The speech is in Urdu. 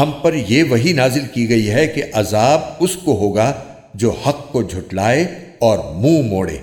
ہم پر یہ وہی نازل کی گئی ہے کہ عذاب اس کو ہوگا جو حق کو جھٹلائے اور منہ موڑے۔